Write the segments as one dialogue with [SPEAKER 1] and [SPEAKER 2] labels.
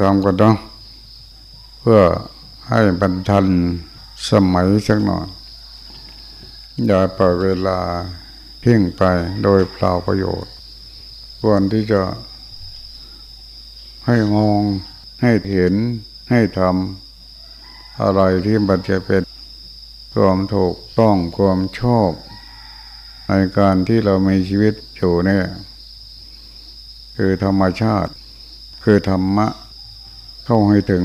[SPEAKER 1] ทำก็ต้องเพื่อให้บรรทันสมัยสักหน่อยอย่าปล่อยเวลาเพ่งไปโดยเปล่าประโยชน์ควรที่จะให้มองให้เห็นให้ทำอะไรที่มันจะเป็นความถูกต้องความชอบ ในการที่เรามีชีวิตอยู่เนี่ย คือธรรมชาติ คือธรรมะ เข้าให้ถึง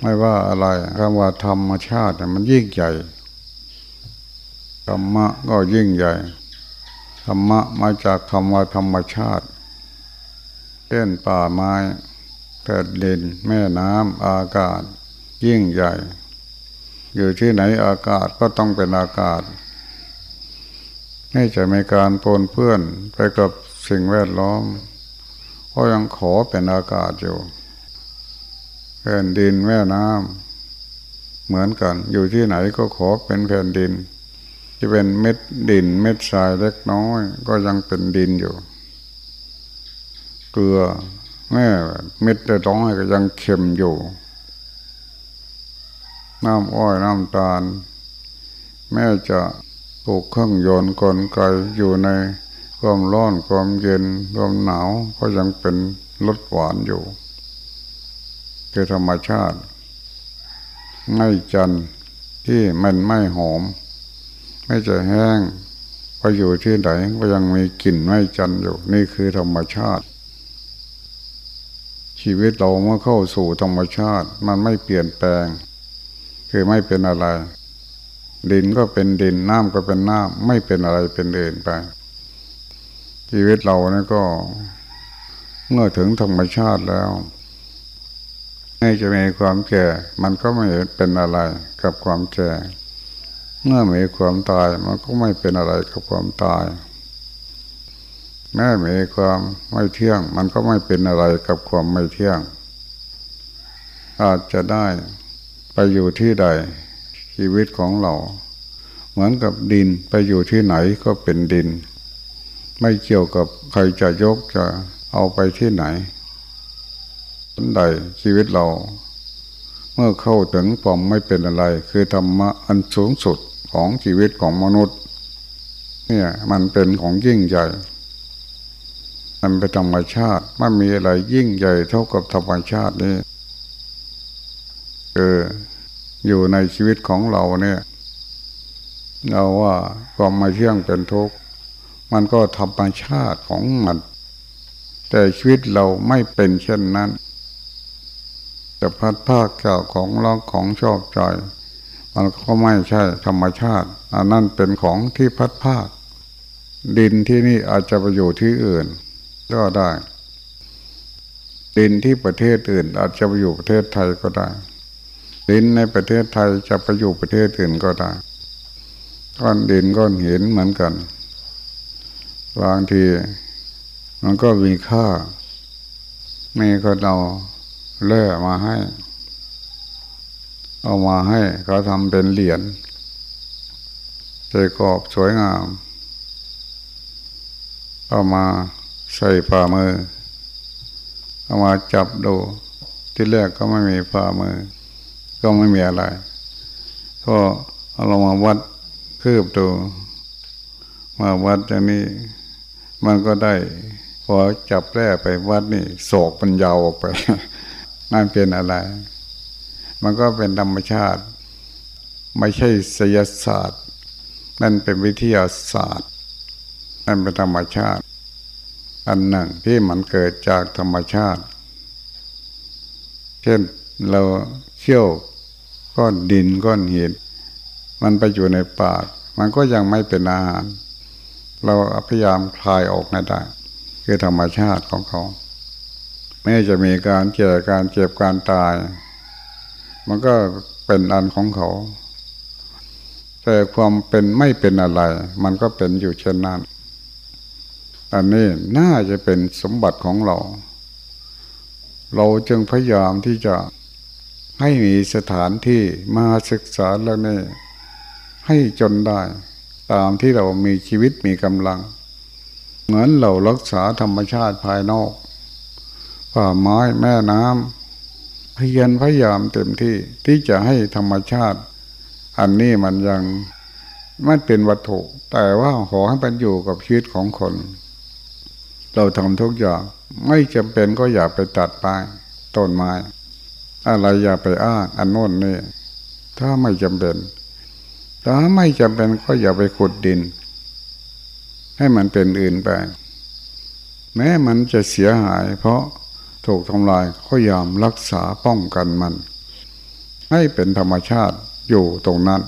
[SPEAKER 1] ไม่ว่าอะไรคำว่าธรรมชาติมันยิ่งใหญ่ธรรมะก็ยิ่งใหญ่ธรรมะมาจากคำว่าธรรมชาติเช่นป่าไม้แผ่นดินแม่น้ำอากาศ ยิ่งใหญ่ อยู่ที่ไหนอากาศก็ต้องเป็นอากาศไม่จะมีการปนเพื่อนไปกับสิ่งแวดล้อมก็ยังขอเป็นอากาศอยู่ แผ่นดินแม่น้ำเหมือนกัน อยู่ที่ไหนก็ขอเป็นแผ่นดินจะเป็นเม็ดดินเม็ดทรายเล็กน้อย ก็ยังเป็นดินอยู่เกลือแม่เม็ดได้ร้อยก็ยังเค็มอยู่น้ำอ้อยน้ำตาล แม่จะปลูกเครื่องยนต์กลไกอยู่ในความร้อนความเย็นความหนาวก็ยังเป็นรสหวานอยู่ คือธรรมชาติไม่จันที่มันไม่หอม ไม่จะแห้งไปอยู่ที่ไหนก็ยังมีกลิ่นไม่จันอยู่ นี่คือธรรมชาติ ชีวิตเราเมื่อเข้าสู่ธรรมชาติ มันไม่เปลี่ยนแปลง คือไม่เป็นอะไร ดินก็เป็นดินน้ำก็เป็นน้ำไม่เป็นอะไรเป็นเดินไป ชีวิตเรานี่ก็ เมื่อถึงธรรมชาติแล้ว ม่จะมีความแก่ มันก็ไม่เป็นอะไรกับความแก่ เมื่อมีความตาย มันก็ไม่เป็นอะไรกับความตาย แม้มีความไม่เที่ยง มันก็ไม่เป็นอะไรกับความไม่เที่ยง อาจจะได้ไปอยู่ที่ใด ชีวิตของเรา เหมือนกับดินไปอยู่ที่ไหนก็เป็นดิน ไม่เกี่ยวกับใครจะยกจะเอาไปที่ไหน นใดชีวิตเรา เมื่อเข้าถึงความไม่เป็นอะไร คือธรรมะอันสูงสุดของชีวิตของมนุษย์ เนี่ยมันเป็นของยิ่งใหญ่มันเป็นธรรมชาติไม่มีอะไรยิ่งใหญ่เท่ากับธรรมชาตินี้เอออยู่ในชีวิตของเราเนี่ย เราว่าความมาเที่ยงเป็นทุกข์มันก็ธรรมชาติของมันแต่ชีวิตเราไม่เป็นเช่นนั้น จะพัดภาคเก่าของรักของชอบใจ มันก็ไม่ใช่ธรรมชาติอันนั้นเป็นของที่พัดภาค ดินที่นี่อาจจะไปอยู่ที่อื่น ก็ได้ ดินที่ประเทศอื่น อาจจะไปอยู่ประเทศไทยก็ได้ ดินในประเทศไทยจะไปอยู่ประเทศอื่นก็ได้ก้อนดินก้อนหินเหมือนกันบางทีมันก็มีค่าไม่ก็เรา เล่มาให้ เอามาให้เขาทำเป็นเหรียญใส่กรอบสวยงาม เอามาใส่ฝ่ามือ เอามาจับดูที่แรกก็ไม่มีฝ่ามือ ก็ไม่มีอะไร ก็เอาลงมาวัดคืบดูมาวัดอย่างนี้ มันก็ได้ พอจับแร่ไปวัดนี่โศกมันยาวออกไป นั่นเป็นอะไร มันก็เป็นธรรมชาติ ไม่ใช่ศิลศาสตร์ นั่นเป็นวิทยาศาสตร์ นั่นเป็นธรรมชาติ อันหนึ่งที่มันเกิดจากธรรมชาติ เช่นเราเชี่ยวก้อนดินก้อนหินมันไปอยู่ในปาก มันก็ยังไม่เป็นอาหาร เราพยายามคลายออกให้ได้ คือธรรมชาติของเขา แม้จะมีการเจ็บการเจ็บการตาย มันก็เป็นอันของเขา แต่ความเป็นไม่เป็นอะไร มันก็เป็นอยู่เช่นนั้น อันนี้น่าจะเป็นสมบัติของเรา เราจึงพยายามที่จะให้มีสถานที่มาศึกษาแล้วนี่ให้จนได้ ตามที่เรามีชีวิตมีกำลัง เหมือนเรารักษาธรรมชาติภายนอก ป่าไม้แม่น้ำพยายามพยายามเต็มที่ที่จะให้ธรรมชาติ อันนี้มันยังมันเป็นวัตถุ แต่ว่าขอให้มันอยู่กับชีวิตของคน เราทำทุกอย่างไม่จำเป็นก็อย่าไปตัดไปต้นไม้ อะไรอย่าไปอ้างอันโน้นนี่ถ้าไม่จำเป็นถ้าไม่จำเป็นก็อย่าไปขุดดิน ให้มันเป็นอื่นไป แม้มันจะเสียหายเพราะ ถูกทำลายก็ยอมรักษาป้องกันมัน ให้เป็นธรรมชาติอยู่ตรงนั้น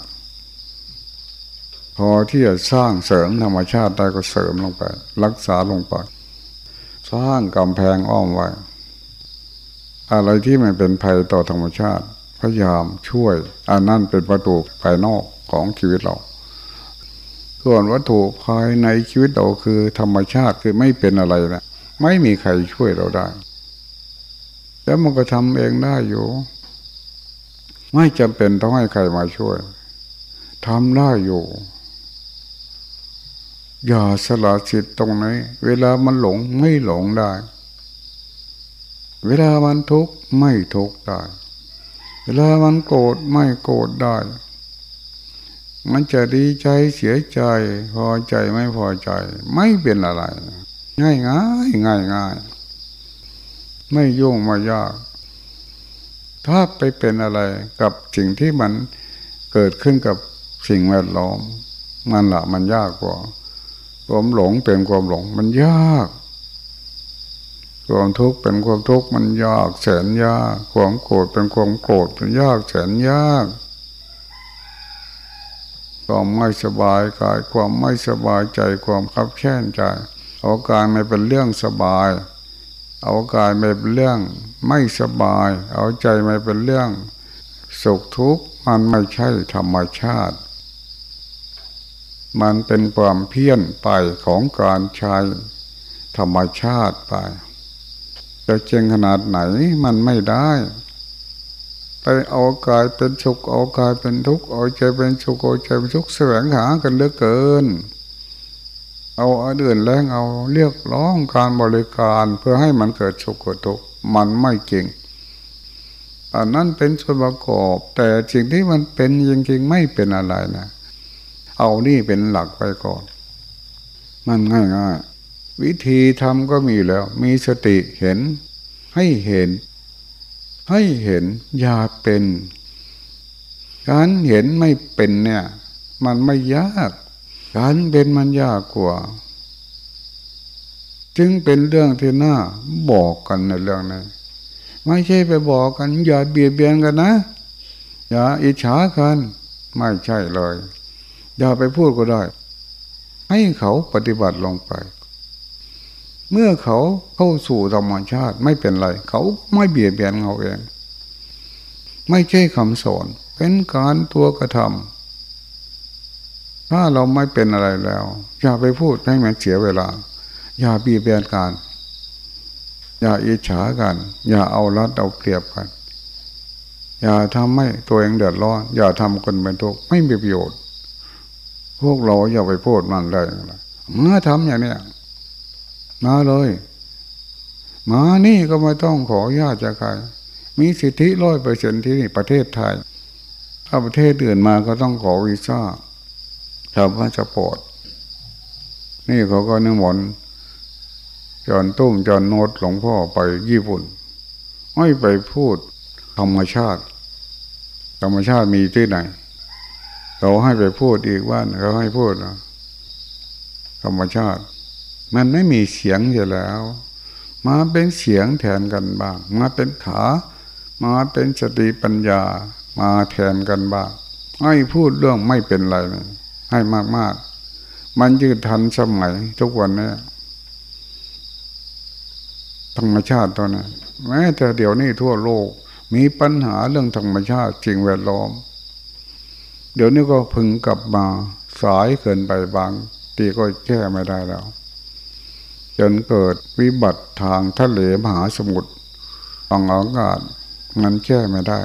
[SPEAKER 1] พอที่จะสร้างเสริมธรรมชาติได้ก็เสริมลงไป รักษาลงไปสร้างกำแพงอ้อมไว้ อะไรที่มันเป็นภัยต่อธรรมชาติ พยายามช่วยอันนั้นเป็นประตูภายนอกของชีวิตเราส่วนวัตถุภายในชีวิตเราคือธรรมชาติคือไม่เป็นอะไรนะไม่มีใครช่วยเราได้ แล้วมันก็ทำเองได้อยู่ ไม่จำเป็นต้องให้ใครมาช่วยทำได้อยู่ อย่าสละสิทธิ์ตรงไหน เวลามันหลงไม่หลงได้ เวลามันทุกข์ไม่ทุกข์ได้ เวลามันโกรธไม่โกรธได้ มันจะดีใจเสียใจ พอใจไม่พอใจ ไม่เป็นอะไร ง่ายง่ายง่ายง่าย ไม่ยุ่งมายาก ถ้าไปเป็นอะไรกับสิ่งที่มันเกิดขึ้นกับสิ่งแวดล้อม มันละมันยากกว่าความหลงเป็นความหลงมันยาก ความทุกข์เป็นความทุกข์มันยากแสนยาก ความโกรธเป็นความโกรธมันยากแสนยากความไม่สบายกายความไม่สบายใจความขับแค้นใจเอากายไม่เป็นเรื่องสบาย เอากายไม่เป็นเรื่อง ไม่สบาย เอาใจไม่เป็นเรื่อง สุขทุกข์มันไม่ใช่ธรรมชาติ มันเป็นความเพี้ยนไปของการใช้ธรรมชาติไปจะเจงขนาดไหนมันไม่ได้ ไปเอากายเป็นสุขเอากายเป็นทุกข์เอาใจเป็นสุขเอาใจเป็นทุกข์แสวงหากันเหลือเกิน เอาอันอื่นแรงเอาเรียกร้องการบริการเพื่อให้มันเกิดสุขเกิดทุกข์มันไม่จริงอันนั้นเป็นส่วนประกอบ แต่สิ่งที่มันเป็นจริงๆไม่เป็นอะไรนะเอานี่เป็นหลักไปก่อน มันง่ายๆวิธีทำก็มีแล้ว มีสติเห็น ให้เห็น ให้เห็นอย่าเป็น การเห็นไม่เป็นเนี่ย มันไม่ยาก การเป็นมันยากกว่า จึงเป็นเรื่องที่น่าบอกกันในเรื่องนี้ไม่ใช่ไปบอกกัน อย่าเบียดเบียนกันนะ อย่าอิจฉากัน ไม่ใช่เลย อย่าไปพูดก็ได้ ให้เขาปฏิบัติลงไป เมื่อเขาเข้าสู่ธรรมชาติไม่เป็นไร เขาไม่เบียดเบียนเขาเอง ไม่ใช่คำสอน เป็นการตัวกระทำ ถ้าเราไม่เป็นอะไรแล้ว อย่าไปพูดให้มันเสียเวลา อย่าเบียดเบียนกัน อย่าอิจฉากัน อย่าเอารัดเอาเปรียบกัน อย่าทำให้ตัวเองเดือดร้อน อย่าทำคนเป็นทุกข์ไม่มีประโยชน์ พวกเราอย่าไปพูดมันเลยเมื่อทำอย่างนี้มาเลยมานี่ก็ไม่ต้องขอญาตจากใคร มีสิทธิร้อยเปอร์เซ็นที่นี่ประเทศไทย ถ้าประเทศอื่นมาก็ต้องขอวีซ่า ทำพาสปอร์ตนี่เขาก็นึกหมนจอนตุ้มจอนโนดหลวงพ่อไปญี่ปุ่นไม่ไปพูดธรรมชาติ ธรรมชาติมีที่ไหน เราให้ไปพูดอีกว่าเขาให้พูดนะธรรมชาติ มันไม่มีเสียงอยู่แล้ว มาเป็นเสียงแทนกันบ้าง มาเป็นขา มาเป็นสติปัญญา มาแทนกันบ้างให้พูดเรื่องไม่เป็นไรเลย ให้มากๆ มันยืดทันสมัยทุกวันนี้ธรรมชาติตัวนั้นแม้แต่เดี๋ยวนี้ทั่วโลกมีปัญหาเรื่องธรรมชาติจริงแวดล้อม เดี๋ยวนี้ก็พึงกลับมาสายเกินไปบางตีก็แก้ไม่ได้แล้ว จนเกิดวิบัติทางทะเลมหาสมุทรทางอากาศมันแก้ไม่ได้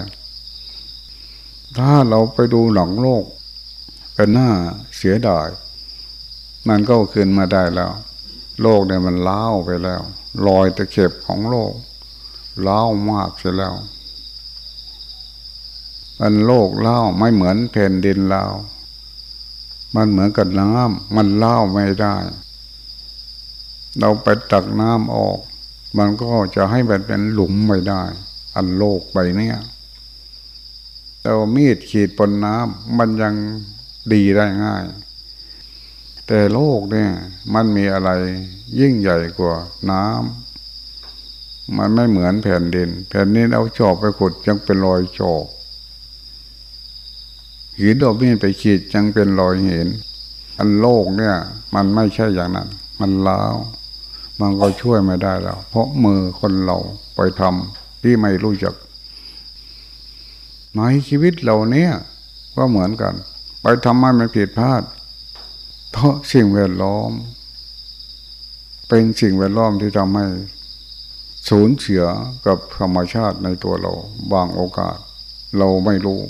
[SPEAKER 1] ถ้าเราไปดูหลังโลก เป็นหน้าเสียดายมันก็คืนมาได้แล้ว โลกเนี่ยมันล้าวไปแล้วรอยตะเข็บของโลกเล่ามากเสียแล้วมันโลกเล่าไม่เหมือนแผ่นดินเรามันเหมือนกับน้ำมันเล่าไม่ได้ เราไปตักน้ำออก มันก็จะให้มันเป็นหลุมไม่ได้ อันโลกใบเนี้ยเรามีดขีดบนน้ำมันยัง ดีได้ง่าย แต่โลกเนี่ยมันมีอะไรยิ่งใหญ่กว่าน้ำมันไม่เหมือนแผ่นดิน แผ่นดินเอาจอบไปขุดยังเป็นรอยจอบหินดอกมีดไปขีดยังเป็นรอยเห็นอันโลกเนี่ย มันไม่ใช่อย่างนั้น มันล้าวมันก็ช่วยไม่ได้แล้ว เพราะมือคนเราไปทำที่ไม่รู้จักในชีวิตเราเนี่ย ก็เหมือนกัน ไปทำให้มันผิดพลาด เพราะสิ่งแวดล้อม เป็นสิ่งแวดล้อมที่ทำให้สูญเสียกับธรรมชาติในตัวเรา บางโอกาส เราไม่รู้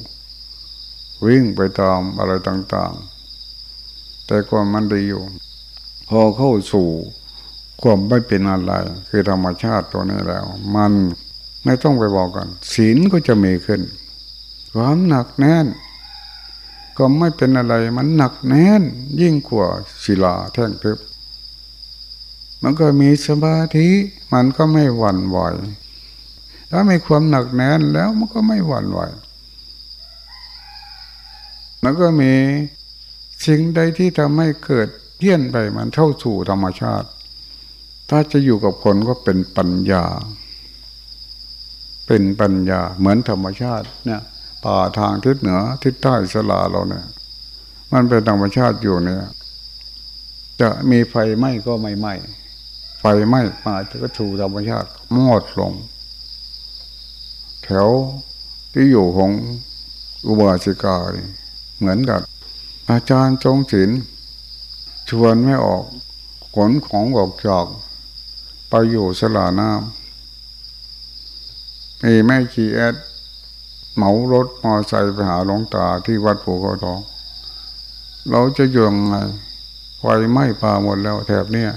[SPEAKER 1] วิ่งไปตามอะไรต่างๆ แต่ความมันดีอยู่ พอเข้าสู่ความไม่เป็นอะไร คือธรรมชาติตัวนี้แล้ว มันไม่ต้องไปบอกกันศีลก็จะมีขึ้น ความหนักแน่น ก็ไม่เป็นอะไรมันหนักแน่น ยิ่งกว่าศิลาแท่งทึบมันก็มีสมาธิมันก็ไม่หวั่นไหวถ้ามีความหนักแน่นแล้วมันก็ไม่หวั่นไหวมันก็มีสิ่งใดที่ทำให้เกิดเพี้ยนไปมันเท่าสู่ธรรมชาติ ถ้าจะอยู่กับคนก็เป็นปัญญา เป็นปัญญาเหมือนธรรมชาติเนี่ย ป่าทางทิศเหนือทิศใต้สลาเราเนี่ย มันเป็นธรรมชาติอยู่เนี่ย จะมีไฟไหม้ก็ไม่ไหม้ไฟไหม้มาจะก็ถูธรรมชาติมอดลง แถวที่อยู่ของอุบาสิกาเหมือนกับ อาจารย์จงศิลชวนไม่ออกขนของออกจากไปอยู่สลาน้ำมีแม่ชีแอด เหมารถมอไซค์ไปหาหลวงตาที่วัดภูเขาทอง เราจะยังไงไฟไหม้ป่าหมดแล้วแถบเนี้ย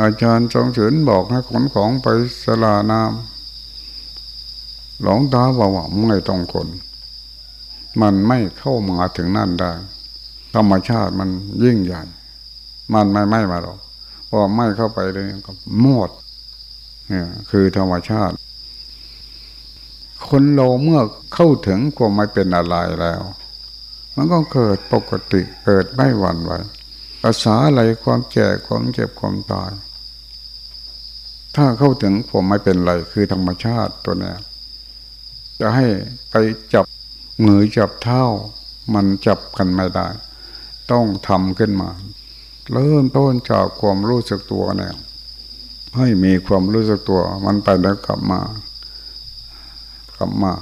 [SPEAKER 1] อาจารย์สงเฉินบอกให้ขนของไปสลาน้ำหลวงตาบอกว่าไม่ต้องคนมันไม่เข้ามาถึงนั่นได้ ธรรมชาติมันยิ่งใหญ่ มันไม่ไม่มาหรอกพอไม่เข้าไปเลยก็หมดเนี่ยคือธรรมชาติ คนเราเมื่อเข้าถึงความไม่เป็นอะไรแล้ว มันก็เกิดปกติเกิดไม่หวั่นไหวภาษาอะไรความแก่ความเจ็บความตาย ถ้าเข้าถึงความไม่เป็นไรคือธรรมชาติตัวเนี้ยจะให้ไปจับมือจับเท้ามันจับกันไม่ได้ ต้องทำขึ้นมา เริ่มต้นจากความรู้สึกตัวเนี่ยให้มีความรู้สึกตัว มันไปแล้วกลับมา กลับมา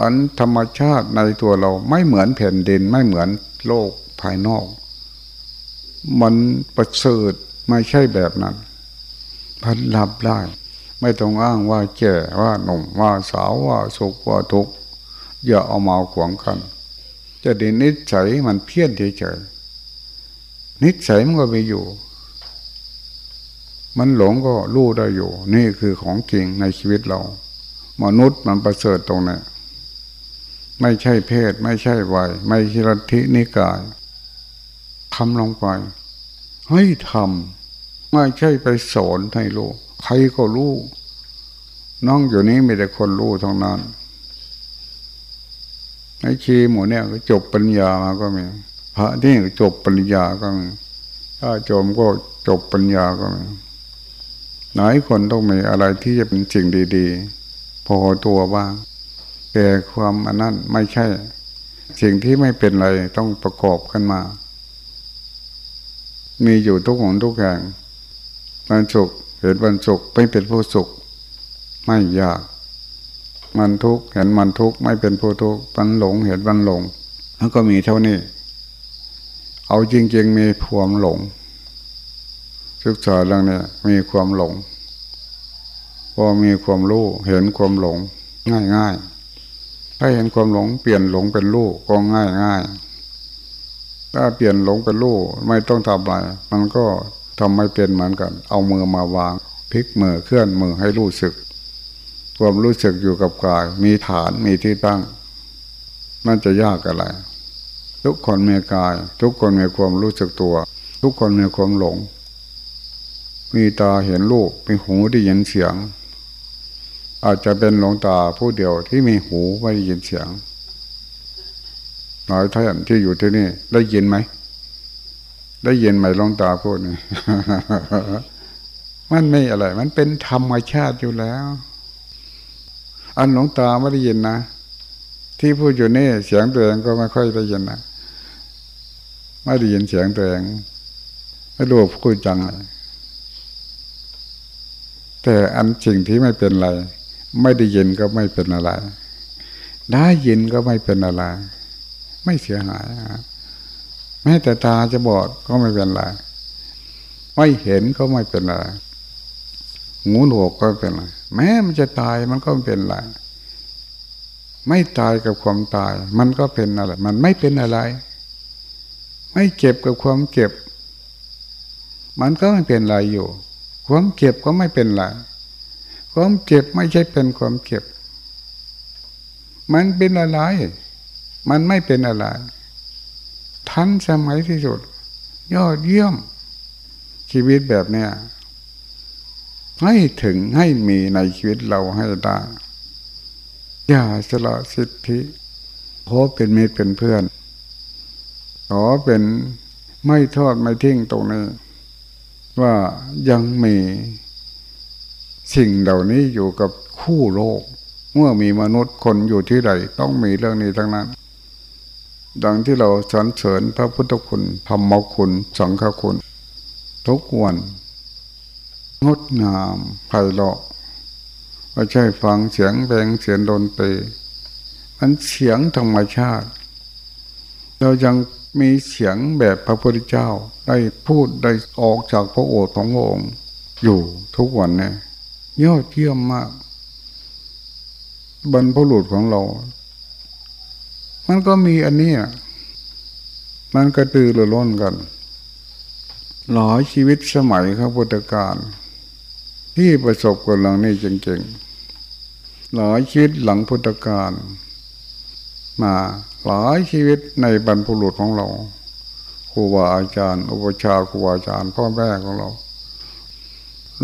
[SPEAKER 1] อันธรรมชาติในตัวเราไม่เหมือนแผ่นดินไม่เหมือนโลกภายนอก มันประเสริฐไม่ใช่แบบนั้น พันลับได้ไม่ต้องอ้างว่าแก่ว่าหนุ่มว่าสาวว่าสุขว่าทุกข์อย่าเอามาขวางกัน จะดีนิสัยมันเพี้ยนเฉยนิสัยมันก็ไปอยู่ มันหลงก็รู้ได้อยู่ นี่คือของจริงในชีวิตเรา มนุษย์มันประเสริฐตรงนี้ไม่ใช่เพศ ไม่ใช่วัย ไม่ใช่ลัทธินิกายทำลงไป ให้ทำไม่ใช่ไปสอนให้รู้ใครก็รู้น้องอยู่นี้มีแต่คนรู้ทั้งนั้นไอ้ชีหมูเนี่ยก็จบปัญญามาก็มีพระที่จบปัญญาก็มีถ้าจมก็จบปัญญาก็มีหลายคนต้องมีอะไรที่จะเป็นสิ่งดี ๆ พอตัวบ้างแต่ความอันนั้นไม่ใช่ สิ่งที่ไม่เป็นไรต้องประกอบกันมา มีอยู่ทุกหนทุกแห่งวันสุขเห็นวันสุขไม่เป็นผู้สุข ไม่ยาก มันทุกข์เห็นมันทุกข์ไม่เป็นผู้ทุกข์มันหลงเห็นมันหลงแล้วก็มีเท่านี้ เอาจริงๆมีความหลงศึกษาเรื่องนี้มีความหลง พอมีความรู้เห็นความหลง ง่ายง่ายถ้าเห็นความหลงเปลี่ยนหลงเป็นรู้ก็ง่ายง่ายถ้าเปลี่ยนหลงเป็นรู้ไม่ต้องทำอะไรมันก็ทำไม่เป็นเหมือนกัน เอามือมาวางพลิกมือเคลื่อนมือให้รู้สึก ความรู้สึกอยู่กับกายมีฐานมีที่ตั้งมันจะยากอะไร ทุกคนมีกาย ทุกคนมีความรู้สึกตัว ทุกคนมีความหลง มีตาเห็นรูปมีหูได้ยินเสียง อาจจะเป็นหลงตาผู้เดียวที่มีหูไม่ได้ยินเสียงหลายท่านที่อยู่ที่นี่ ได้ยินไหม ได้ยินไหมหลงตาพูดนี่มันไม่อะไร มันเป็นธรรมชาติอยู่แล้ว อันหลวงตาไม่ได้ยินนะ ที่พูดอยู่นี่เสียงตัวเองก็ไม่ค่อยได้ยินนะไม่ได้ยินเสียงตัวเองไม่รู้พูดจังเลยแต่อันสิ่งที่ไม่เป็นไร ไม่ได้ยินก็ไม่เป็นอะไร ได้ยินก็ไม่เป็นอะไร ไม่เสียหายแม้แต่ตาจะบอดก็ไม่เป็นไร ไม่เห็นก็ไม่เป็นไรหูหนวกก็เป็นไร แม้มันจะตายมันก็ไม่เป็นไร ไม่ตายกับความตาย มันก็เป็นอะไร มันไม่เป็นอะไร ไม่เจ็บกับความเจ็บ มันก็ไม่เป็นไรอยู่ ความเจ็บก็ไม่เป็นไร ความเจ็บไม่ใช่เป็นความเจ็บ มันเป็นอะไร มันไม่เป็นอะไร ทันสมัยที่สุด ยอดเยี่ยม ชีวิตแบบเนี้ยให้ถึงให้มีในชีวิตเราให้ได้อย่าสละสิทธิขอเป็นมิตรเป็นเพื่อนขอเป็นไม่ทอดไม่ทิ้งตรงนี้ ว่ายังมี สิ่งเหล่านี้อยู่กับคู่โลก เมื่อมีมนุษย์คนอยู่ที่ใดต้องมีเรื่องนี้ทั้งนั้น ดังที่เราสรรเสริญพระพุทธคุณธรรมคุณ สังฆคุณ ทุกวันงดงามไพเราะไม่ใช่ฟังเสียงเพลงเสียงดนตรีมันเสียงธรรมชาติ เรายังมีเสียงแบบพระพุทธเจ้าได้พูดได้ออกจากพระโอษฐ์ขององค์ อยู่ทุกวันเนี่ย ยอดเยี่ยมมาก บรรพบุรุษของเรา มันก็มีอันนี้มันกระตือรือร้นกัน หลายชีวิตสมัยข้าพุทธกาลที่ประสบกับเรื่องนี้จริงๆ หลายชีวิตหลังพุทธกาลมาหลายชีวิตในบรรพบุรุษของเราครูบาอาจารย์ อุปชาครูบาอาจารย์พ่อแม่ของเรา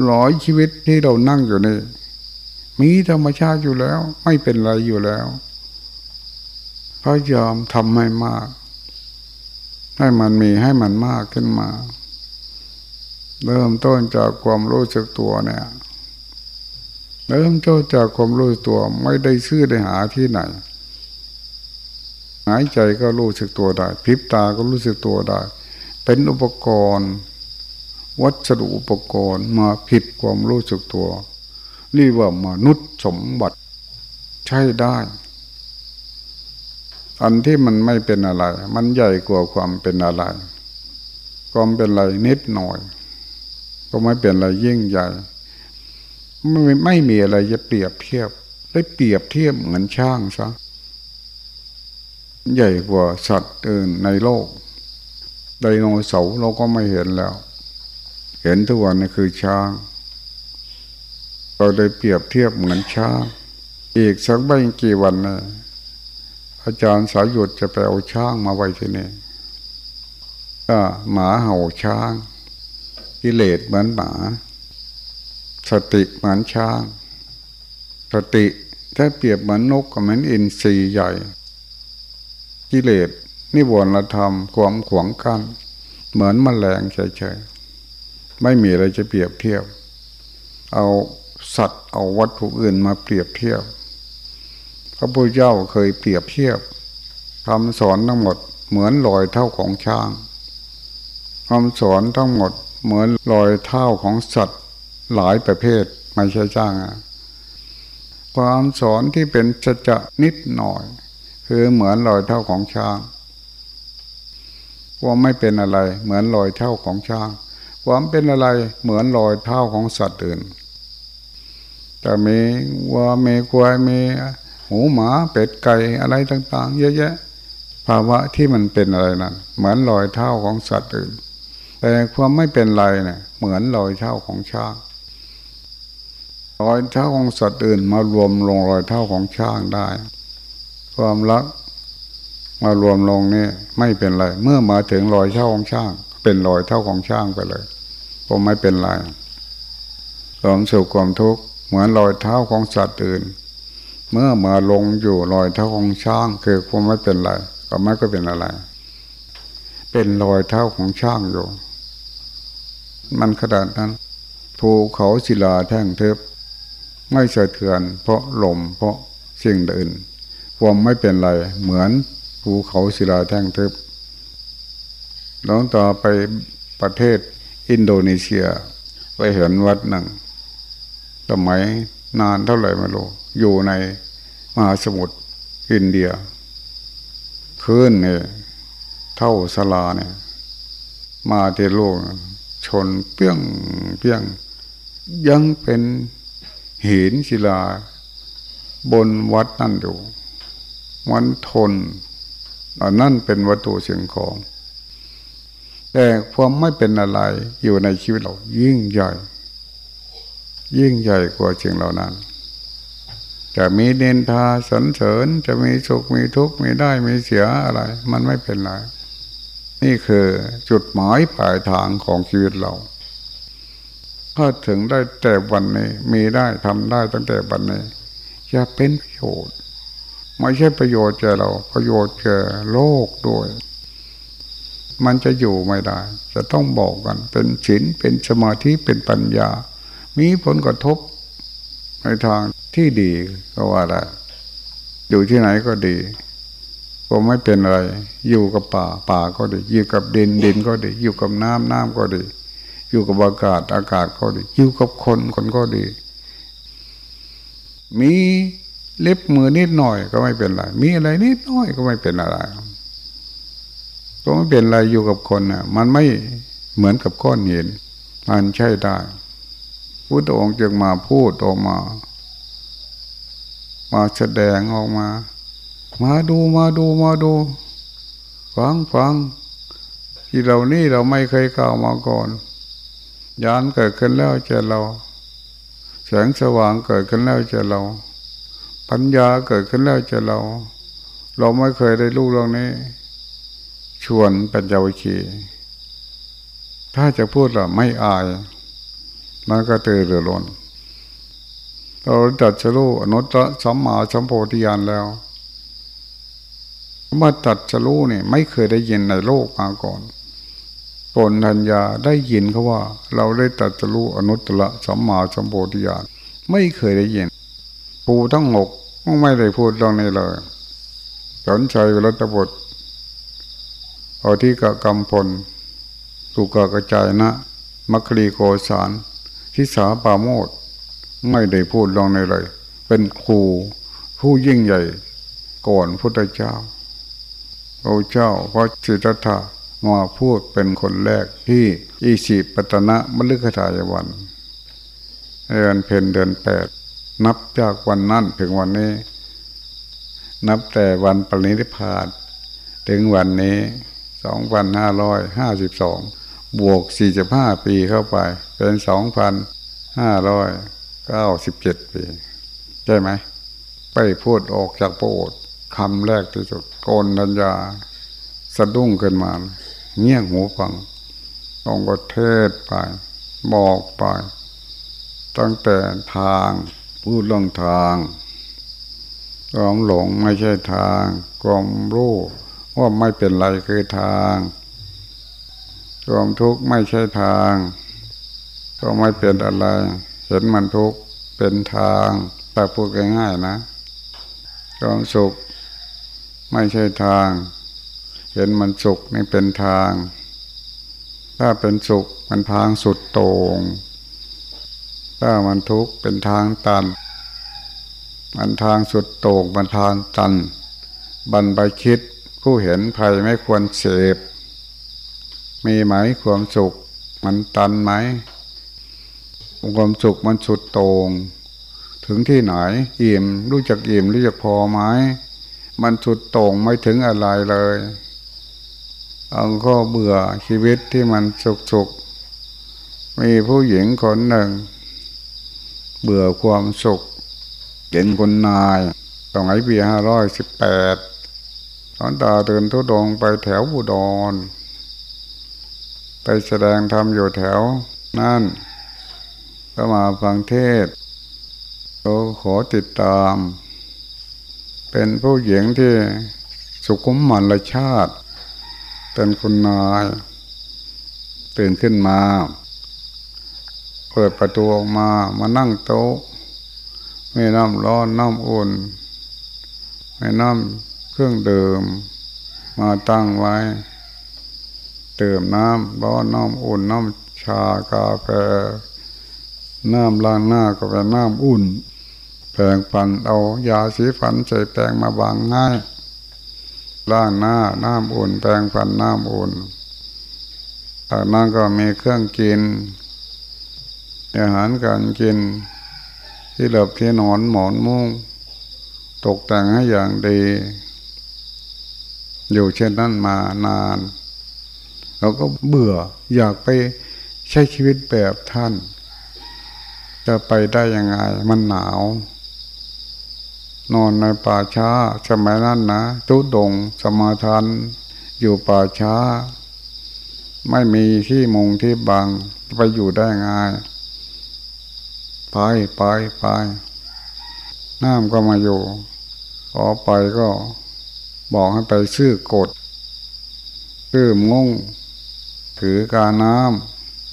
[SPEAKER 1] หลายชีวิตที่เรานั่งอยู่นี่มีธรรมชาติอยู่แล้ว ไม่เป็นไรอยู่แล้วพยายามทำให้มาก ให้มันมีให้มันมากขึ้นมา เริ่มต้นจากความรู้สึกตัวเนี่ยเริ่มต้นจากความรู้สึกตัวไม่ได้ชื่อได้หาที่ไหนหายใจก็รู้สึกตัวได้พริบตาก็รู้สึกตัวได้ เป็นอุปกรณ์ วัสดุอุปกรณ์มาผิดความรู้สึกตัวเรียกว่ามนุษย์สมบัติใช่ได้ อันที่มันไม่เป็นอะไร มันใหญ่กว่าความเป็นอะไร ความเป็นอะไรนิดหน่อย ก็ไม่เป็นอะไรยิ่งใหญ่ไม่ไม่มีอะไรจะเปรียบเทียบ ได้เปรียบเทียบเหมือนช่างซะใหญ่กว่าสัตว์อื่นในโลกไดโนเสาร์เราก็ไม่เห็นแล้ว เห็นทุกวันนี่คือช้างเราได้เปรียบเทียบเหมือนช้างอีกสักไม่กี่วันนะอาจารย์สายหยุดจะไปเอาช้างมาไว้ที่นี่ก็หมาเห่าช้างกิเลสเหมือนหมา สติเหมือนช้าง สติถ้าเปรียบเหมือนนกก็เหมือนอินทรีใหญ่ กิเลสนิวรณธรรมความขวางกัน เหมือนมแมลงเฉยๆ ไม่มีอะไรจะเปรียบเทียบ เอาสัตว์เอาวัตถุอื่นมาเปรียบเทียบ พระพุทธเจ้าเคยเปรียบเทียบคำสอนทั้งหมดเหมือนรอยเท่าของช้างคำสอนทั้งหมดเหมือนรอยเท้าของสัตว์หลายประเภทไม่ใช่จ้างอะความสอนที่เป็นจะจะนิดหน่อย คือเหมือนรอยเท้าของช้างว่าไม่เป็นอะไรเหมือนรอยเท้าของช้าง ความเป็นอะไรเหมือนรอยเท้าของสัตว์อื่น แต่มีวัวมีควายมีหูหมาเป็ดไก่อะไรต่าง ๆ เยอะแยะ ภาวะที่มันเป็นอะไรนั่นเหมือนรอยเท้าของสัตว์อื่น แต่ความไม่เป็นไรเนี่ยเหมือนรอยเท้าของช้างรอยเท้าของสัตว์อื่น มารวมลงรอยเท้าของช้างได้ ความรักมารวมลงนี่ไม่เป็นไร เมื่อมาถึงรอยเท้าของช้าง เป็นรอยเท้าของช้างไปเลย ก็ไม่เป็นไรความสุขความทุกข์เหมือนรอยเท้าของสัตว์อื่น เมื่อมาลงอยู่รอยเท้าของช้างคือความไม่เป็นไรก็ไม่ก็เป็นอะไร เป็นรอยเท้าของช้างอยู่ มันขนาดนั้นภูเขาศิลาแท่งเทบไม่สะเทือน เพราะลมเพราะสิ่งอื่นความไม่เป็นไร เหมือนภูเขาศิลาแท่งเทบหลวงต่อไปประเทศ อินโดนีเซีย ไปเห็นวัดหนึ่งสมัยนานเท่าไหร่ไม่รู้อยู่ในมหาสมุทรอินเดียคืนเนี่ยเท่าสลาเนี่ย มาเทโลกชนเปี้ยงเปี้ยง ยังเป็นหินศิลา บนวัดนั่นอยู่มันทนอันนั่นเป็นวัตถุเสียงของ แต่ความไม่เป็นอะไรอยู่ในชีวิตเรา ยิ่งใหญ่ ยิ่งใหญ่กว่าสิ่งเหล่านั้น จะมีเนินทาสนเสริญจะมีสุขมีทุกข์มีได้มีเสียอะไร มันไม่เป็นไรนี่คือจุดหมายปลายทางของชีวิตเราถ้าถึงได้แต่วันนี้ มีได้ทำได้ตั้งแต่วันนี้จะเป็นประโยชน์ ไม่ใช่ประโยชน์แก่เรา ประโยชน์แก่โลกด้วย มันจะอยู่ไม่ได้ จะต้องบอกกัน เป็นศีลเป็นสมาธิเป็นปัญญา มีผลกระทบในทางที่ดีก็ว่าได้อยู่ที่ไหนก็ดีก็ไม่เป็นอะไร อยู่กับป่าป่าก็ดี อยู่กับดินดินก็ดี อยู่กับน้ำน้ำก็ดี อยู่กับอากาศอากาศก็ดี อยู่กับคนคนก็ดี มีเล็บมือนิดหน่อยก็ไม่เป็นไร มีอะไรนิดหน่อยก็ไม่เป็นอะไร ก็ไม่เป็นอะไรอยู่กับคนน่ะ มันไม่เหมือนกับก้อนหินมันใช่ได้พุทธองค์จึงมาพูดออกมา มาแสดงออกมา มาดูมาดูมาดู ฟังฟังที่เรานี่เราไม่เคยกล่าวมาก่อนยานเกิดขึ้นแล้วจะเรา แสงสว่างเกิดขึ้นแล้วจะเรา ปัญญาเกิดขึ้นแล้วจะเรา เราไม่เคยได้รู้เรื่องนี้ ชวนปัญญาวิชีถ้าจะพูดว่าไม่อาย มันก็เตือเรือล้นเราจัดชลูอนุตตรสัมมาสัมโพธิญาณแล้วเมื่อตัดชลูนี่ไม่เคยได้ยินในโลกมาก่อนปนทัญญาได้ยินเขาว่า เราได้ตัดสู้อนุตตรสัมมาสัมโพธิญาณไม่เคยได้ยินปูทั้งหกไม่ได้พูดเรื่องนี้เลยสนใจรัตบท อาที่กะกำพลตุกะกระจายนะมัคลีโกสารทิสาปาโมดไม่ได้พูดเรื่องในเลย เป็นครูผู้ยิ่งใหญ่ก่อนพุทธเจ้าพระเจ้าพระจิตตถามาพูดเป็นคนแรกที่อิสิปตนะมฤคทายวันเดือนเพนเดือนแปดนับจากวันนั้นถึงวันนี้ นับแต่วันปรินิพพานถึงวันนี้ สองพันห้าร้อยห้าสิบสองบวกสี่สิบห้าปีเข้าไป เป็นสองพันห้าร้อยเก้าสิบเจ็ดปี ใช่ไหม ไปพูดออกจากโปรดคำแรกที่สุดโกนดัญญา สะดุ้งขึ้นมา เงี่ยหูฟังต้องประเทศไป บอกไป ตั้งแต่ทางพูดเรื่องทางความหลงไม่ใช่ทางความรู้ ว่าไม่เป็นไรคือทางความทุกข์ไม่ใช่ทาง ก็ไม่เป็นอะไร เห็นมันทุกข์เป็นทางแต่พูดง่ายๆนะความสุขไม่ใช่ทาง เห็นมันสุขนี่เป็นทาง ถ้าเป็นสุขมันทางสุดโต่งถ้ามันทุกข์เป็นทางตัน มันทางสุดโต่งมันทางตัน บันไปคิด ผู้เห็นภัยไม่ควรเสพมีไหมความสุข มันตันไหมความสุขมันสุดโต่งถึงที่ไหนอิ่มรู้จักอิ่มรู้จักพอไหมมันสุดโต่งไม่ถึงอะไรเลยเอาก็เบื่อชีวิตที่มันสุกๆมีผู้หญิงคนหนึ่ง เบื่อความสุขเป็นคนนายตองไอปีห้าร้อยสิบแปด ตอนตาเดินทุดงไปแถวบุดร ไปแสดงธรรมอยู่แถวนั่น ก็มาฟังเทศก็ขอติดตาม เป็นผู้หญิงที่สุขุมมันละชาติ เป็นคุณนายตื่นขึ้นมา เปิดประตูออกมามานั่งโต๊ะมีน้ำร้อนน้ำอุ่นมีน้ำ เครื่องเดื่มมาตั้งไว้ เติมน้ำร้อนน้ำอุ่นน้ำชากาแฟน้ำล้างหน้าก็เป็นน้ำอุ่นแปรงฟันเอายาสีฟันใส่แปรงมาบางง่ายล้างหน้าน้ำอุ่น แปรงฟันน้ำอุ่นจากนั้นก็มีเครื่องกิน อาหารการกิน ที่หลับที่นอนหมอนมุ้งตกแต่งให้อย่างดี อยู่เช่นนั้นมานาน เราก็เบื่ออยากไปใช้ชีวิตแบบท่าน จะไปได้ยังไง มันหนาว นอนในป่าช้าสมัยนั้นนะตุดงสมาทานอยู่ป่าช้า ไม่มีที่มุงที่บังไปอยู่ได้ง่ายไปไปไปน้ำก็มาอยู่พอไปก็ บอกให้ไปซื้อกดซื้องงถือกาน้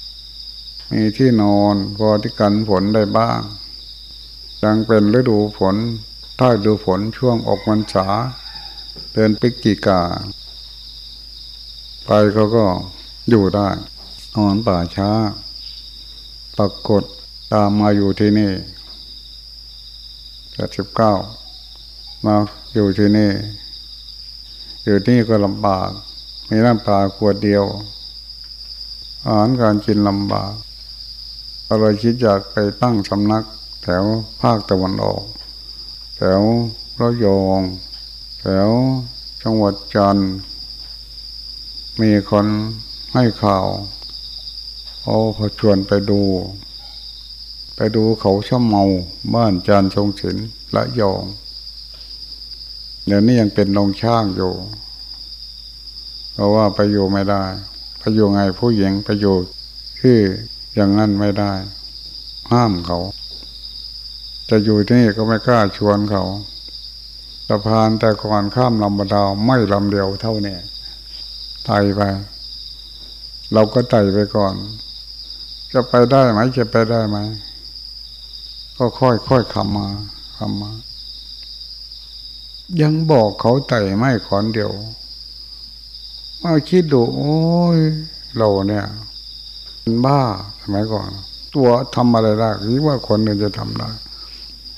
[SPEAKER 1] ำมีที่นอนพอที่กันฝนได้บ้าง ยังเป็นฤดูฝนถ้าดูฝนช่วงออกมันษาเดินปิกกิกา ไปเขาก็อยู่ได้นอนป่าช้า ปรากฏตามมาอยู่ที่นี่แปดสิบเก้ามาอยู่ที่นี่ อยู่ที่นี่ก็ลำบาก มีน้ำปลาขวดเดียว อาหารการกินลำบากเราเลยคิดอยากไปตั้งสำนัก แถวภาคตะวันออก แถวระยอง แถวจังหวัดจันทร์ มีคนให้ข่าวเอาพอชวนไปดู ไปดูเขาช่ำเมาบ้านจานทรงศิลละยอง เดี๋ยวนี้ยังเป็นลงช่างอยู่ เพราะว่าไปอยู่ไม่ได้ไปอยู่ไงผู้หญิงไปอยู่ที่อย่างนั้นไม่ได้ ห้ามเขา จะอยู่ที่นี่ก็ไม่กล้าชวนเขาสะพานแต่ก่อนข้ามลำบดาวไม่ลำเดียวเท่านี้ไต่ไป เราก็ไต่ไปก่อน จะไปได้ไหมจะไปได้ไหมก็ค่อยค่อยคำมาคำมา ยังบอกเขาไต่ไม่ขอนเดียวมาคิดดูโอ้ยเราเนี่ยเป็นบ้าสมัยก่อน ตัวทำอะไรได้หรือว่าคนอื่นจะทำได้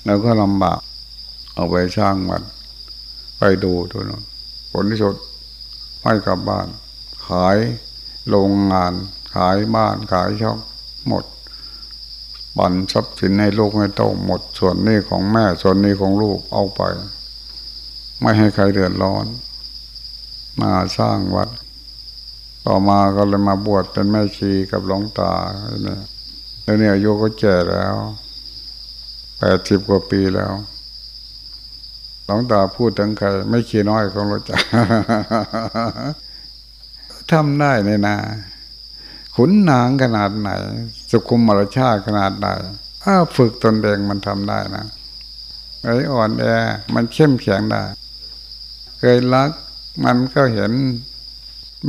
[SPEAKER 1] เราก็ลำบาก เอาไปสร้างมันไปดูตัวนั้นผลที่สุดไม่กลับบ้าน ขายโรงงาน ขายบ้านขายช่องหมดบันทรัพย์สินให้ลูกให้โตหมดส่วนนี้ของแม่ส่วนนี้ของลูกเอาไป ไม่ให้ใครเดือดร้อน มาสร้างวัด ต่อมาก็เลยมาบวชเป็นแม่ชีกับหลวงตาเนี่ยแล้วเนี่ยอายุก็แก่แล้วแปดสิบกว่าปีแล้วหลวงตาพูดถึงใคร ไม่ขี้น้อยของเราจะทำได้ในนาขุนนางขนาดไหน สุขุมมรชาติขนาดไหนถ้าฝึกตนเองมันทำได้นะไอ้อ่อนแอ มันเข้มแข็งได้ เคยรัก มันก็เห็น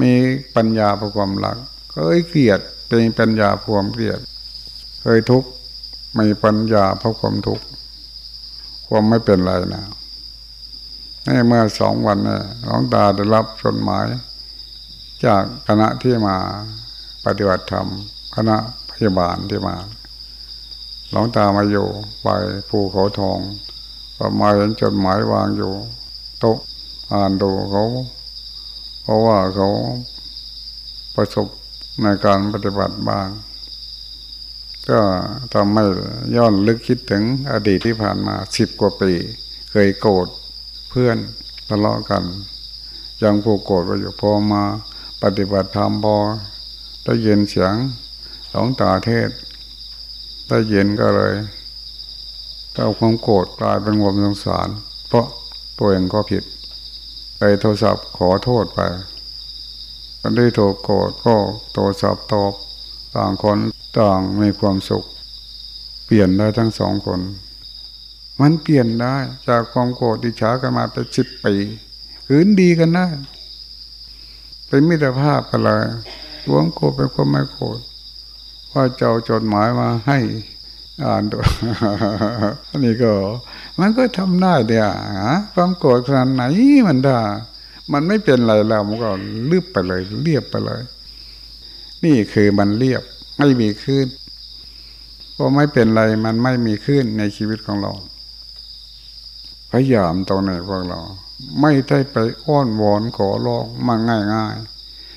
[SPEAKER 1] มีปัญญาประความรักเคยเกลียดเป็นปัญญาความเกลียด เคยทุกข์มีปัญญาเพราะความทุกข์ความไม่เป็นไรนะนี่เมื่อสองวันนี่หลวงตาได้รับจดหมาย จากคณะที่มาปฏิบัติธรรมคณะพยาบาลที่มาหลวงตามาอยู่ไปภูเขาทองก็มาเห็นจดหมายวางอยู่ โต๊ะ อ่านดูเขา เพราะว่าเขาประสบในการปฏิบัติบ้าง ก็ทำให้ย้อนลึกคิดถึงอดีตที่ผ่านมาสิบกว่าปี เคยโกรธเพื่อนทะเลาะกัน ยังผูกโกรธไปอยู่พอมา ปฏิบัติธรรมพอได้ยินเสียงหลวงตาเทศได้ยินก็เลยเอาความโกรธกลายเป็นความสงสาร เพราะตัวเองก็ผิด ไปโทรศัพท์ขอโทษไปคนที่ถูกโกรธก็โทรศัพท์ตอบต่างคนต่างมีความสุข เปลี่ยนได้ทั้งสองคน มันเปลี่ยนได้จากความโกรธดิฉากันมาเป็นสิบปีขืนดีกันได้เป็นมิตรภาพกันเลยรวมโกรธเป็นความไม่โกรธว่าเจ้าจดหมายมาให้อ่านดูอันนี้ก็ มันก็ทำได้เดียวความโกรธขนาดไหนมันได้ มันไม่เป็นไรแล้วมันก็ลืบไปเลย เรียบไปเลย นี่คือมันเรียบไม่มีขึ้นพอไม่เป็นไรมันไม่มีขึ้นในชีวิตของเรา พยายามตรงไหนพวกเรา ไม่ได้ไปอ้อนวอนขอร้องมาง่าย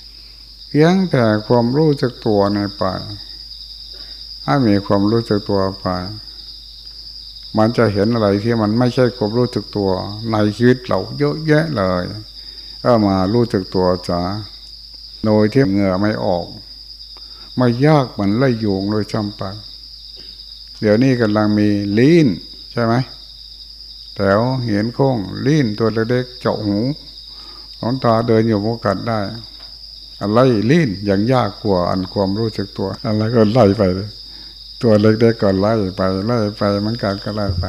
[SPEAKER 1] ๆเพียงแต่ความรู้จักตัวในไป ถ้ามีความรู้สึกตัวไป มันจะเห็นอะไรที่มันไม่ใช่ความรู้สึกตัว ในชีวิตเราเยอะแยะเลยก็มารู้สึกตัวจ้าโดยที่เหงื่อไม่ออก ไม่ยากเหมือนไล่ยุงโดยจำไปเดี๋ยวนี้กำลังมีลีนใช่ไหมแถวเห็นโค้งลีนตัวเล็กๆเจาะหูของตาเดินอยู่โมกัดได้ อะไรลีนอย่างยากกว่าอันความรู้สึกตัว อะไรก็ไล่ไปเลย ตัวเล็กๆก็ไล่ไปไล่ไปมันกัดก็ไล่ไป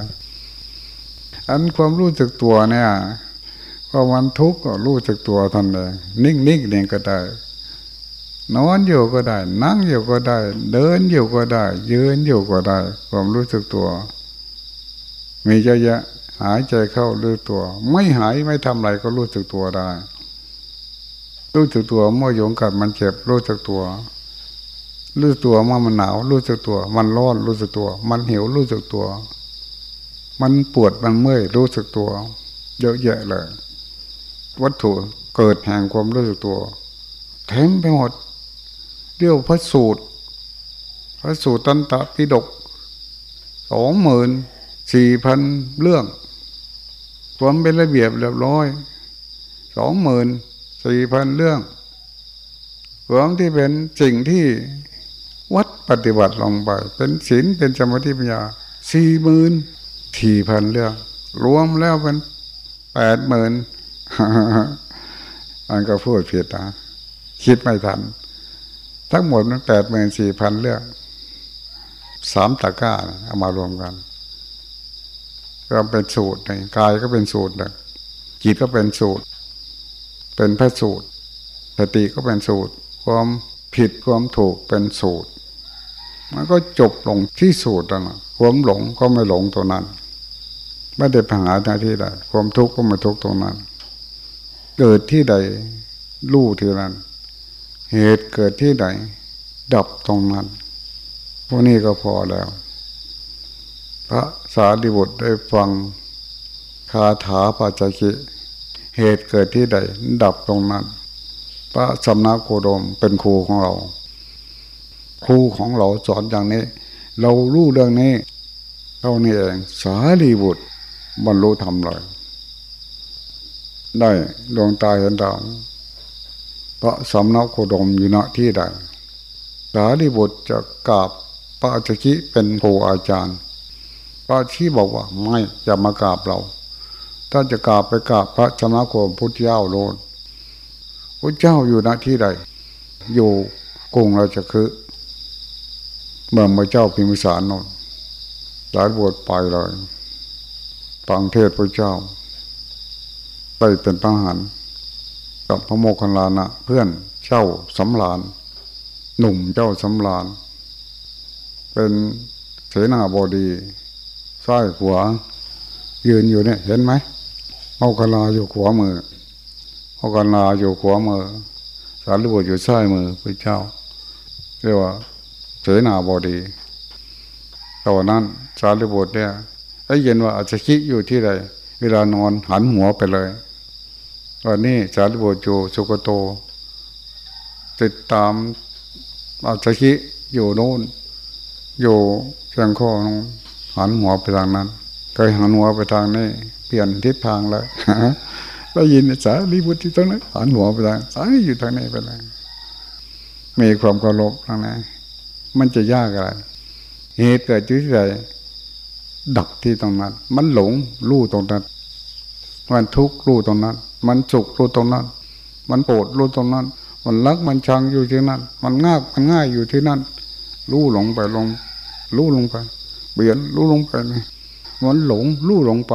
[SPEAKER 1] อันความรู้สึกตัวเนี่ยพอมันทุกข์ก็รู้สึกตัวทันเลยนิ่งๆเนี่ยก็ได้ นอนอยู่ก็ได้ นั่งอยู่ก็ได้ เดินอยู่ก็ได้ ยืนอยู่ก็ได้ ความรู้สึกตัว มีเยอะแยะหายใจเข้ารู้ตัว ไม่หายไม่ทำอะไรก็รู้สึกตัวได้ รู้สึกตัวเมื่อโยงกัดมันเจ็บรู้สึกตัว รู้ตัวว่ามันหนาว รู้สึกตัว มันร้อนรู้สึกตัว มันหิวรู้สึกตัว มันปวดมันเมื่อยรู้สึกตัว เยอะแยะเลย วัตถุเกิดแห่งความรู้สึกตัวเต็มไปหมดเรียกพระสูตร พระสูตรตันตะพิดกสองหมื่นสี่พันเรื่องความเป็นระเบียบเรียบร้อยสองหมื่นสี่พันเรื่องความที่เป็นสิ่งที่ วัดปฏิบัติลงไป เป็นศีลเป็นสมาธิปัญญาสี่หมื่นสี่พันเรื่อง รวมแล้วเป็นแปดหมื่นมันก็พูดผิดนะคิดไม่ทัน ทั้งหมดมันแปดหมื่นสี่พันเรื่องสามตะก้าเอามารวมกัน ก็เป็นสูตรหนึ่งกายก็เป็นสูตรหนึ่งจิตก็เป็นสูตร เป็นพระสูตรสติก็เป็นสูตร ความผิดความถูกเป็นสูตร มันก็จบลงที่สูตรนะความหลงก็ไม่หลงตัวนั้น ไม่ได้ปัญหาที่ใดความทุกข์ก็ไม่ทุกข์ตรงนั้น เกิดที่ใดรู้ที่นั้น เหตุเกิดที่ใด ดับตรงนั้นพวกนี้ก็พอแล้ว พระสารีบุตรได้ฟังคาถาปัจจคิเหตุเกิดที่ใด ดับตรงนั้น พระสำนักโคดมเป็นครูของเรา ครูของเราสอนอย่างนี้ เรารู้เรื่องนี้เท่านี้เองสารีบุตรบรรลุธรรมเลย ได้ดวงตาเห็นธรรมพระสำนักโคดมอยู่ณที่ใดสารีบุตรจะกราบพระจักิเป็นครูอาจารย์ พระชี้บอกว่าไม่จะมากราบเรา ถ้าจะกราบไปกราบพระสำนักโคดมพุทธเจ้าโลดพระเจ้าอยู่ณที่ใด อยู่กรุงราชคือ เมื่อมาเจ้าพิมพิสารนนหลายบทไปเลยฟังเทศพระเจ้าไปเป็นทหารกับพระโมคคัลลานะเพื่อนเจ้าสำรานหนุ่มเจ้าสำราน เป็นเสนาบดีซ้ายขวายืนอยู่เนี่ยเห็นไหมโมคคัลลาอยู่ขวามือโมคคัลลาอยู่ขวามือสารีบุตรอยู่ซ้ายมือพระเจ้าเรียกว่า นาบดีตอนนั้นสารีบุตรเนี่ยได้ยินว่าอาจจะคิดอยู่ที่ใดเวลานอนหันหัวไปเลยตอนนี้สารีบุตรอยู่สุกโต ติดตามอาจจะคิดอยู่โน่น อยู่เชียงข้อนหันหัวไปทางนั้นเคยหันหัวไปทางนี้เปลี่ยนทิศทางเลยได้ยินสารีบุตรที่ตรงนั้นหันหัวไปทางสารีอยู่ทางนี้ไปเลยมีความเคารพทางนั้น มันจะยากอะไรเหตุเกิดที่ไหนดับที่ตรงนั้น มันหลงรู้ตรงนั้น มันทุกข์รู้ตรงนั้น มันสุขรู้ตรงนั้น มันโกรธรู้ตรงนั้น มันรักมันชังอยู่ที่นั่น มันง่ายมันง่ายอยู่ที่นั่น รู้หลงไปลง รู้ลงไปเปลี่ยนรู้ลงไป มันหลงรู้ลงไป